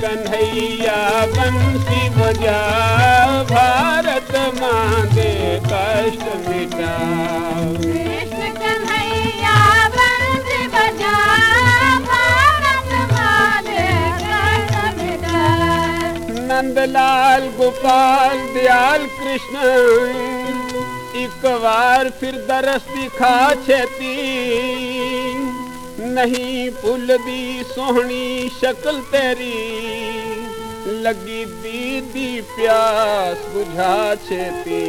कन्हैया बंसी बजा भारत माँ दे कष्ट मिटा नंदलाल गोपाल दयाल कृष्ण एक बार फिर दरस दिखा छेती नहीं भुलदी सोहनी शक्ल तेरी। लगी दीदी प्यास बुझा छेती।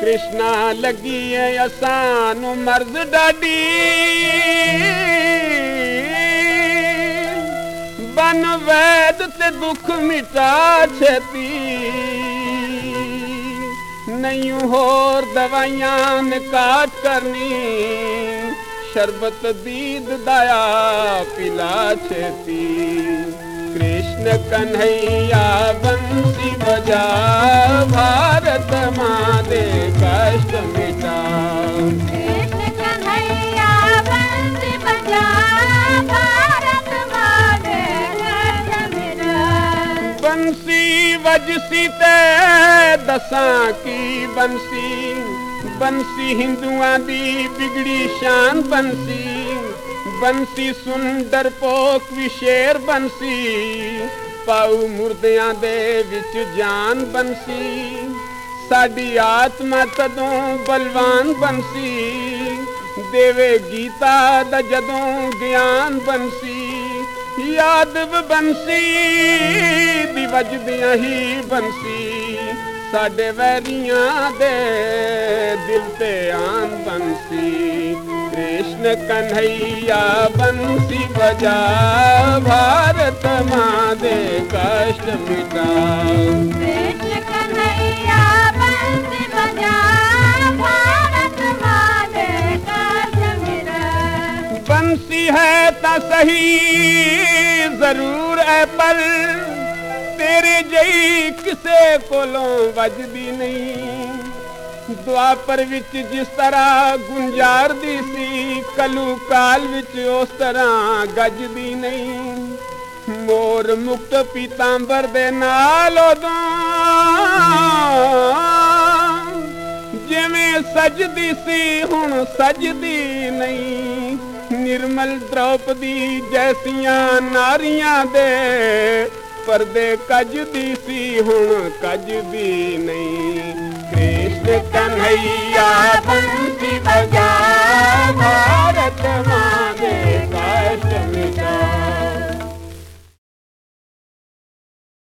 कृष्णा लगी है असान मर्द डाडी। बन वैद ते दुख मिटा छेती। नहीं होर दवाइयां ने काट करनी शरबत दीद दया पिला छेती कृष्ण कन्हैया बंसी बजा भारत माँ दे कष्ट मिटा। कृष्ण कन्हैया बंसी कष्ट मिटा। वजसी ते दसां की बंसी ਬੰਸੀ ਹਿੰਦੂਆਂ ਦੀ ਬਿਗੜੀ ਸ਼ਾਨ ਬੰਸੀ। ਬੰਸੀ ਸੁੰਦਰ ਪੋਕ ਵੀ ਸ਼ੇਰ ਬੰਸੀ। ਪਾਉ ਮੁਰਦਿਆਂ ਦੇ ਵਿੱਚ ਜਾਨ ਬੰਸੀ। ਸਾਡੀ ਆਤਮਾ ਤਦੋਂ ਬਲਵਾਨ ਬੰਸੀ। ਦੇਵੇ ਗੀਤਾ ਦਾ ਜਦੋਂ ਗਿਆਨ ਬੰਸੀ। ਯਾਦਵ ਬੰਸੀ, ਦੀ ਵਜਦਿਆਂ ਹੀ ਬੰਸੀ। ਸਾਡੇ ਵੈਰੀਆਂ ਦੇ ਦਿਲ ਤੇ ਆਨ ਬੰਸੀ। ਕ੍ਰਿਸ਼ਨ ਕਨਈਆ ਬੰਸੀ ਵਜਾ ਭਾਰਤ ਮਾਂ ਦੇ ਕਸ਼ਟ ਮਿਟਾ। ਕ੍ਰਿਸ਼ਨ ਕਨਈਆ ਬੰਸੀ ਵਜਾ ਭਾਰਤ ਮਾਂ ਦੇ ਕਸ਼ਟ ਮਿਟਾ। ਬੰਸੀ ਹੈ ਤਾਂ ਸਹੀ ਜ਼ਰੂਰ ਹੈ ਪਰ ਤੇਰੇ ਜਈ ਕਿਸੇ ਕੋਲੋਂ ਵੱਜਦੀ ਨਹੀਂ। ਦੁਆਪਰ ਵਿੱਚ ਜਿਸ ਤਰ੍ਹਾਂ ਗੁੰਜਾਰਦੀ ਸੀ, ਕਲੂ ਕਾਲ ਵਿੱਚ ਉਸ ਤਰ੍ਹਾਂ ਗੱਜਦੀ ਨਹੀਂ। ਮੋਰ ਮੁਕਤ ਪੀਤਾੰਬਰ ਦੇ ਨਾਲ ਉਦੋਂ ਜਿਵੇਂ ਸਜਦੀ ਸੀ, ਹੁਣ ਸਜਦੀ ਨਹੀਂ। ਨਿਰਮਲ ਦ੍ਰੋਪਦੀ ਜੈਸੀਆਂ ਨਾਰੀਆਂ ਦੇ ਪਰਦੇ ਕੱਜਦੀ ਸੀ ਹੁਣ ਕੱਜਦੀ ਨਹੀਂ। ਕ੍ਰਿਸ਼ਨ ਕਨਈਆ ਬੰਸੀ ਬਗ